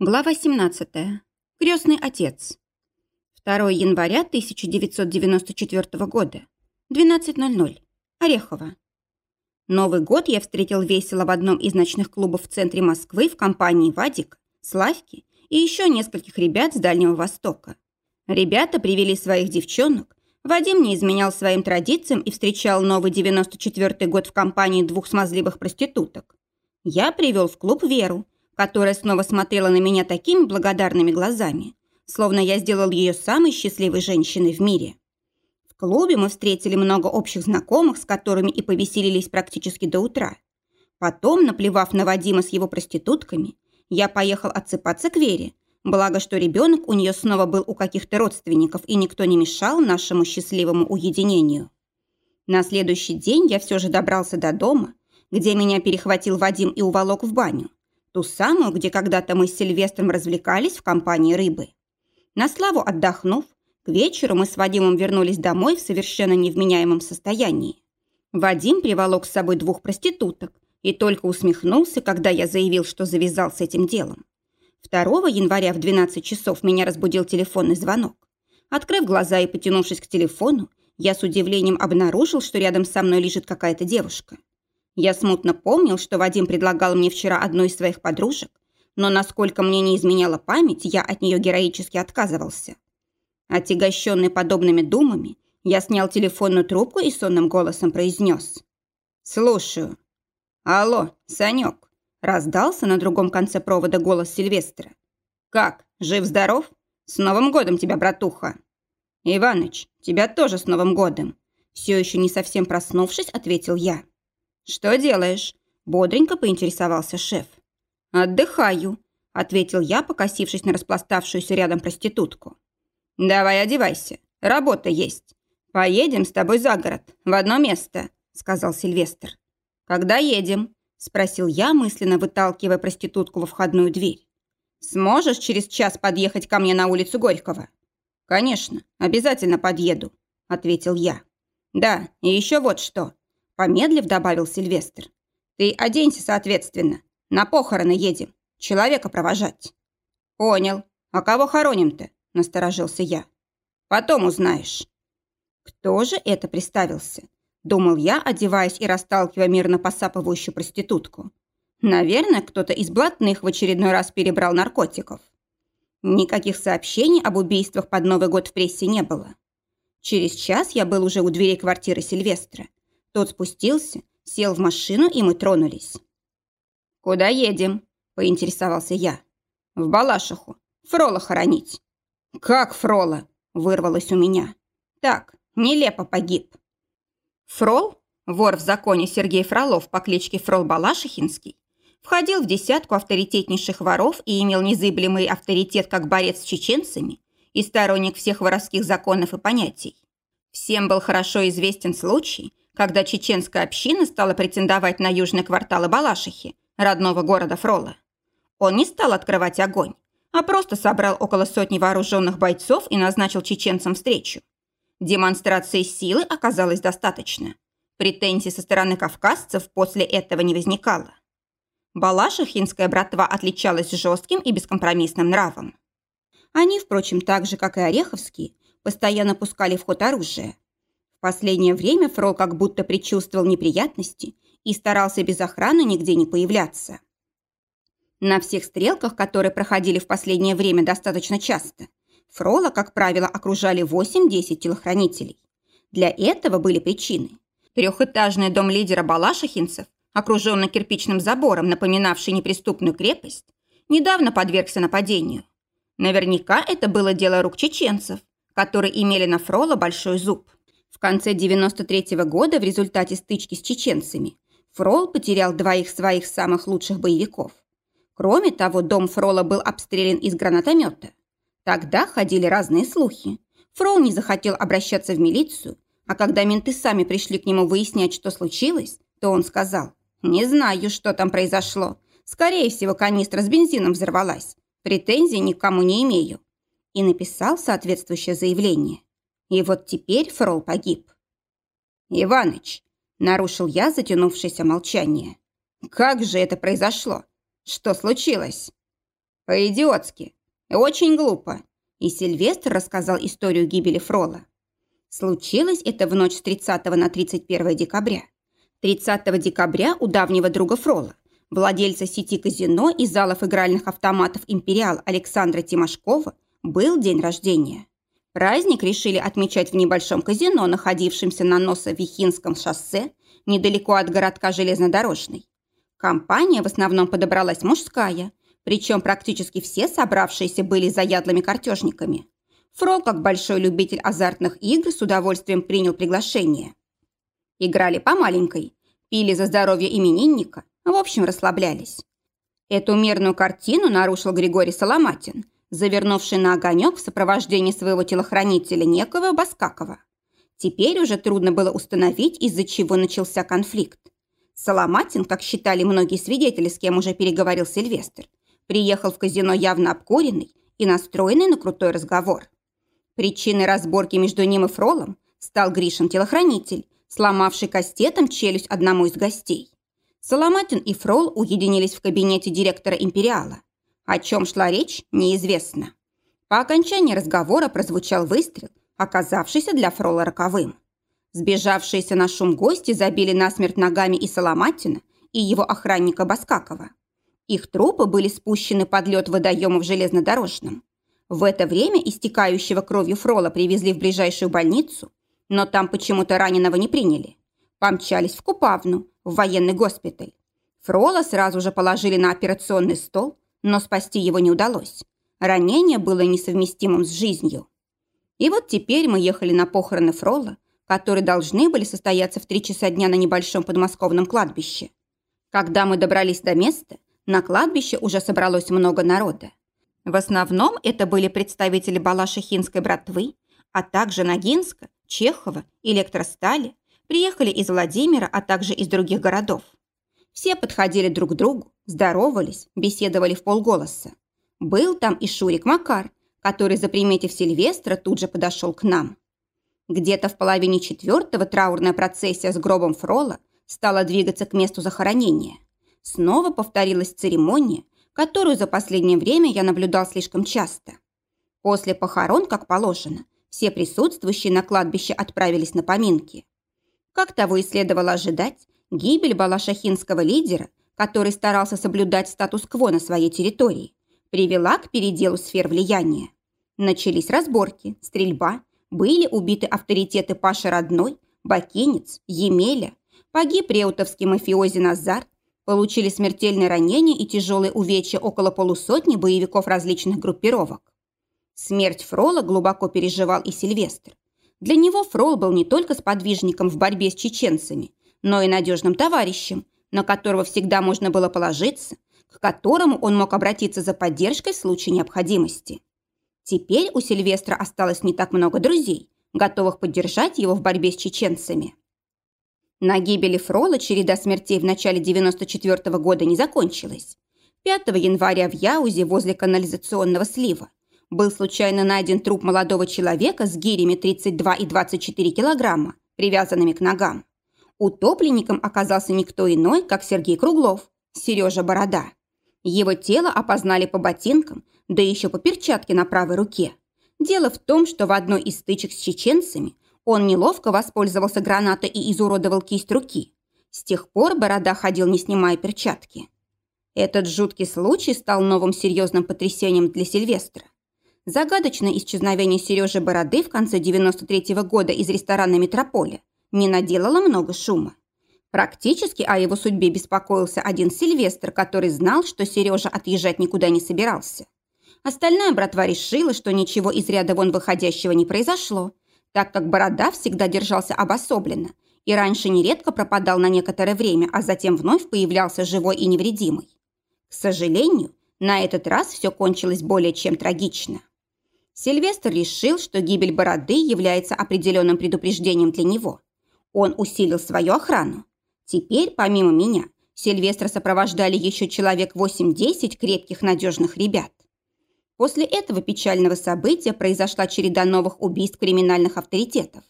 Глава 17. Крестный отец. 2 января 1994 года. 12.00. Орехово. Новый год я встретил весело в одном из ночных клубов в центре Москвы в компании Вадик, Славки и еще нескольких ребят с Дальнего Востока. Ребята привели своих девчонок, Вадим не изменял своим традициям и встречал новый 94 год в компании двух смазливых проституток. Я привел в клуб Веру, которая снова смотрела на меня такими благодарными глазами, словно я сделал ее самой счастливой женщиной в мире. В клубе мы встретили много общих знакомых, с которыми и повеселились практически до утра. Потом, наплевав на Вадима с его проститутками, я поехал отсыпаться к Вере, благо что ребенок у нее снова был у каких-то родственников, и никто не мешал нашему счастливому уединению. На следующий день я все же добрался до дома, где меня перехватил Вадим и уволок в баню. Ту самую, где когда-то мы с Сильвестром развлекались в компании рыбы. На славу отдохнув, к вечеру мы с Вадимом вернулись домой в совершенно невменяемом состоянии. Вадим приволок с собой двух проституток и только усмехнулся, когда я заявил, что завязал с этим делом. 2 января в 12 часов меня разбудил телефонный звонок. Открыв глаза и потянувшись к телефону, я с удивлением обнаружил, что рядом со мной лежит какая-то девушка. Я смутно помнил, что Вадим предлагал мне вчера одной из своих подружек, но насколько мне не изменяла память, я от нее героически отказывался. Отягощенный подобными думами, я снял телефонную трубку и сонным голосом произнес. «Слушаю». «Алло, Санек», – раздался на другом конце провода голос Сильвестра. «Как, жив-здоров? С Новым годом тебя, братуха!» «Иваныч, тебя тоже с Новым годом!» Все еще не совсем проснувшись, ответил я. «Что делаешь?» – бодренько поинтересовался шеф. «Отдыхаю», – ответил я, покосившись на распластавшуюся рядом проститутку. «Давай одевайся, работа есть. Поедем с тобой за город, в одно место», – сказал Сильвестр. «Когда едем?» – спросил я, мысленно выталкивая проститутку во входную дверь. «Сможешь через час подъехать ко мне на улицу Горького?» «Конечно, обязательно подъеду», – ответил я. «Да, и еще вот что. Помедлив, добавил Сильвестр. Ты оденься соответственно. На похороны едем. Человека провожать. Понял. А кого хороним-то? Насторожился я. Потом узнаешь. Кто же это приставился? Думал я, одеваясь и расталкивая мирно посапывающую проститутку. Наверное, кто-то из блатных в очередной раз перебрал наркотиков. Никаких сообщений об убийствах под Новый год в прессе не было. Через час я был уже у дверей квартиры Сильвестра. Тот спустился, сел в машину, и мы тронулись. «Куда едем?» – поинтересовался я. «В Балашиху. Фрола хоронить». «Как Фрола?» – вырвалось у меня. «Так, нелепо погиб». Фрол, вор в законе Сергей Фролов по кличке Фрол Балашихинский, входил в десятку авторитетнейших воров и имел незыблемый авторитет как борец с чеченцами и сторонник всех воровских законов и понятий. Всем был хорошо известен случай, когда чеченская община стала претендовать на южные кварталы Балашихи, родного города Фрола. Он не стал открывать огонь, а просто собрал около сотни вооруженных бойцов и назначил чеченцам встречу. Демонстрации силы оказалось достаточно. Претензий со стороны кавказцев после этого не возникало. Балашихинская братва отличалась жестким и бескомпромиссным нравом. Они, впрочем, так же, как и Ореховские, постоянно пускали в ход оружие, в последнее время Фрол как будто предчувствовал неприятности и старался без охраны нигде не появляться. На всех стрелках, которые проходили в последнее время достаточно часто, Фрола, как правило, окружали 8-10 телохранителей. Для этого были причины. Трехэтажный дом лидера балашихинцев, окруженный кирпичным забором, напоминавший неприступную крепость, недавно подвергся нападению. Наверняка это было дело рук чеченцев, которые имели на Фрола большой зуб. В конце 93 -го года в результате стычки с чеченцами Фрол потерял двоих своих самых лучших боевиков. Кроме того, дом Фрола был обстрелян из гранатомета. Тогда ходили разные слухи. Фрол не захотел обращаться в милицию, а когда менты сами пришли к нему выяснять, что случилось, то он сказал, «Не знаю, что там произошло. Скорее всего, канистра с бензином взорвалась. Претензий никому не имею». И написал соответствующее заявление. И вот теперь Фрол погиб. «Иваныч!» – нарушил я затянувшееся молчание. «Как же это произошло? Что случилось?» По-идиотски. Очень глупо. И Сильвестр рассказал историю гибели Фрола. Случилось это в ночь с 30 на 31 декабря. 30 декабря у давнего друга Фрола, владельца сети казино и залов игральных автоматов «Империал» Александра Тимошкова, был день рождения. Праздник решили отмечать в небольшом казино, находившемся на Носо-Вихинском шоссе, недалеко от городка Железнодорожный. Компания в основном подобралась мужская, причем практически все собравшиеся были заядлыми картежниками. Фрол, как большой любитель азартных игр, с удовольствием принял приглашение. Играли по маленькой, пили за здоровье именинника, в общем, расслаблялись. Эту мирную картину нарушил Григорий Соломатин, завернувший на огонек в сопровождении своего телохранителя некого Баскакова. Теперь уже трудно было установить, из-за чего начался конфликт. Соломатин, как считали многие свидетели, с кем уже переговорил Сильвестр, приехал в казино явно обкуренный и настроенный на крутой разговор. Причиной разборки между ним и Фролом стал Гришин телохранитель, сломавший кастетом челюсть одному из гостей. Соломатин и Фрол уединились в кабинете директора «Империала». О чем шла речь, неизвестно. По окончании разговора прозвучал выстрел, оказавшийся для Фрола роковым. Сбежавшиеся на шум гости забили насмерть ногами и Соломатина, и его охранника Баскакова. Их трупы были спущены под лед водоема в железнодорожном. В это время истекающего кровью Фрола привезли в ближайшую больницу, но там почему-то раненого не приняли. Помчались в Купавну, в военный госпиталь. Фрола сразу же положили на операционный стол, но спасти его не удалось. Ранение было несовместимым с жизнью. И вот теперь мы ехали на похороны Фрола, которые должны были состояться в три часа дня на небольшом подмосковном кладбище. Когда мы добрались до места, на кладбище уже собралось много народа. В основном это были представители Балашихинской братвы, а также Ногинска, Чехова, Электростали, приехали из Владимира, а также из других городов. Все подходили друг к другу, здоровались, беседовали в полголоса. Был там и Шурик Макар, который, заприметив Сильвестра, тут же подошел к нам. Где-то в половине четвертого траурная процессия с гробом Фрола стала двигаться к месту захоронения. Снова повторилась церемония, которую за последнее время я наблюдал слишком часто. После похорон, как положено, все присутствующие на кладбище отправились на поминки. Как того и следовало ожидать, гибель балашахинского лидера, который старался соблюдать статус-кво на своей территории, привела к переделу сфер влияния. Начались разборки, стрельба, были убиты авторитеты Паши Родной, Бакинец, Емеля, погиб реутовский мафиози Назар, получили смертельные ранения и тяжелые увечья около полусотни боевиков различных группировок. Смерть Фрола глубоко переживал и Сильвестр. Для него Фрол был не только сподвижником в борьбе с чеченцами, но и надежным товарищем, на которого всегда можно было положиться, к которому он мог обратиться за поддержкой в случае необходимости. Теперь у Сильвестра осталось не так много друзей, готовых поддержать его в борьбе с чеченцами. На гибели Фрола череда смертей в начале 94 -го года не закончилась. 5 января в Яузе возле канализационного слива был случайно найден труп молодого человека с гирями 32 и 24 килограмма, привязанными к ногам. Утопленником оказался никто иной, как Сергей Круглов, Сережа Борода. Его тело опознали по ботинкам, да еще по перчатке на правой руке. Дело в том, что в одной из стычек с чеченцами он неловко воспользовался гранатой и изуродовал кисть руки. С тех пор Борода ходил, не снимая перчатки. Этот жуткий случай стал новым серьезным потрясением для Сильвестра. Загадочное исчезновение Сережи Бороды в конце 93 -го года из ресторана «Метрополя» не наделало много шума. Практически о его судьбе беспокоился один Сильвестр, который знал, что Сережа отъезжать никуда не собирался. Остальная братва решила, что ничего из ряда вон выходящего не произошло, так как Борода всегда держался обособленно и раньше нередко пропадал на некоторое время, а затем вновь появлялся живой и невредимый. К сожалению, на этот раз все кончилось более чем трагично. Сильвестр решил, что гибель Бороды является определенным предупреждением для него. Он усилил свою охрану. Теперь, помимо меня, Сильвестра сопровождали еще человек 8-10 крепких надежных ребят. После этого печального события произошла череда новых убийств криминальных авторитетов.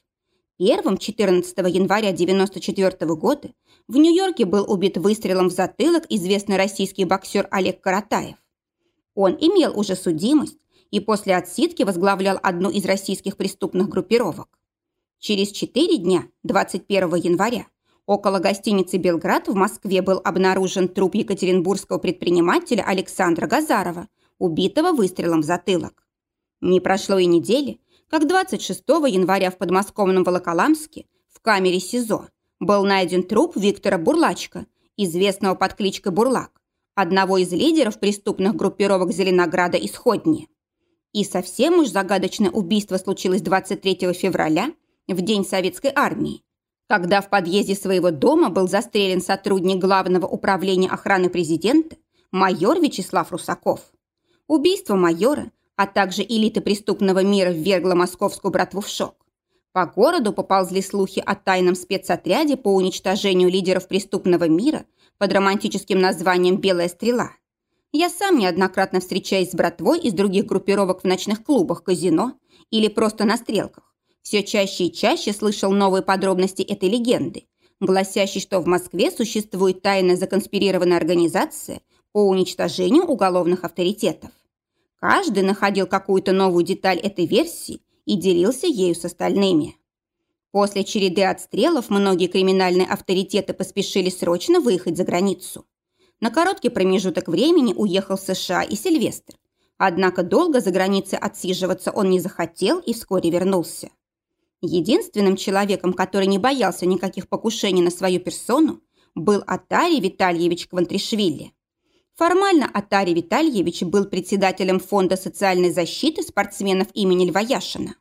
Первым 14 января 1994 года в Нью-Йорке был убит выстрелом в затылок известный российский боксер Олег Каратаев. Он имел уже судимость и после отсидки возглавлял одну из российских преступных группировок. Через четыре дня, 21 января, около гостиницы «Белград» в Москве был обнаружен труп екатеринбургского предпринимателя Александра Газарова, убитого выстрелом в затылок. Не прошло и недели, как 26 января в подмосковном Волоколамске в камере СИЗО был найден труп Виктора Бурлачка, известного под кличкой Бурлак, одного из лидеров преступных группировок Зеленограда и Сходни. И совсем уж загадочное убийство случилось 23 февраля, в день советской армии, когда в подъезде своего дома был застрелен сотрудник Главного управления охраны президента майор Вячеслав Русаков. Убийство майора, а также элиты преступного мира ввергло московскую братву в шок. По городу поползли слухи о тайном спецотряде по уничтожению лидеров преступного мира под романтическим названием «Белая стрела». Я сам неоднократно встречаюсь с братвой из других группировок в ночных клубах, казино или просто на стрелках. Все чаще и чаще слышал новые подробности этой легенды, гласящей, что в Москве существует тайная законспирированная организация по уничтожению уголовных авторитетов. Каждый находил какую-то новую деталь этой версии и делился ею с остальными. После череды отстрелов многие криминальные авторитеты поспешили срочно выехать за границу. На короткий промежуток времени уехал в США и Сильвестр. Однако долго за границей отсиживаться он не захотел и вскоре вернулся. Единственным человеком, который не боялся никаких покушений на свою персону, был Атарий Витальевич Квантришвили. Формально Атарий Витальевич был председателем Фонда социальной защиты спортсменов имени Льва Яшина.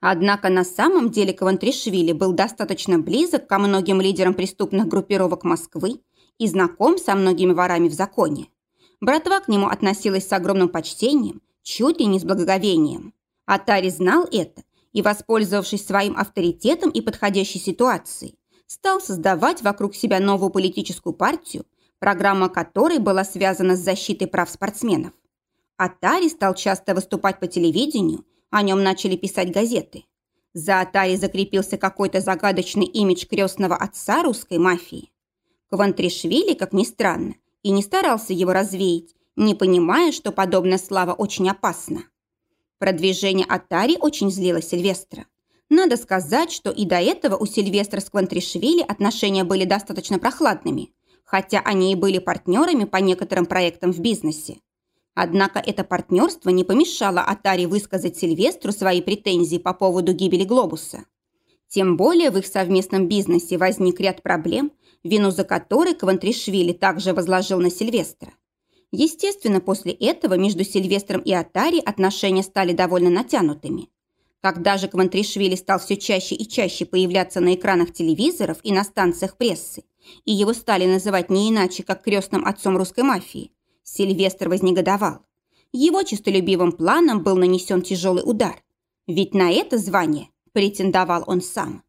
Однако на самом деле Квантришвили был достаточно близок ко многим лидерам преступных группировок Москвы и знаком со многими ворами в законе. Братва к нему относилась с огромным почтением, чуть ли не с благоговением. Атари знал это и, воспользовавшись своим авторитетом и подходящей ситуацией, стал создавать вокруг себя новую политическую партию, программа которой была связана с защитой прав спортсменов. Атари стал часто выступать по телевидению, о нем начали писать газеты. За Атари закрепился какой-то загадочный имидж крестного отца русской мафии. Квантришвили, как ни странно, и не старался его развеять, не понимая, что подобная слава очень опасна. Продвижение Атари очень злило Сильвестра. Надо сказать, что и до этого у Сильвестра с Квантришвили отношения были достаточно прохладными – хотя они и были партнерами по некоторым проектам в бизнесе. Однако это партнерство не помешало Атаре высказать Сильвестру свои претензии по поводу гибели Глобуса. Тем более в их совместном бизнесе возник ряд проблем, вину за которые Квантришвили также возложил на Сильвестра. Естественно, после этого между Сильвестром и Атари отношения стали довольно натянутыми. Когда же Квантришвили стал все чаще и чаще появляться на экранах телевизоров и на станциях прессы, и его стали называть не иначе, как крестным отцом русской мафии, Сильвестр вознегодовал. Его честолюбивым планом был нанесен тяжелый удар. Ведь на это звание претендовал он сам.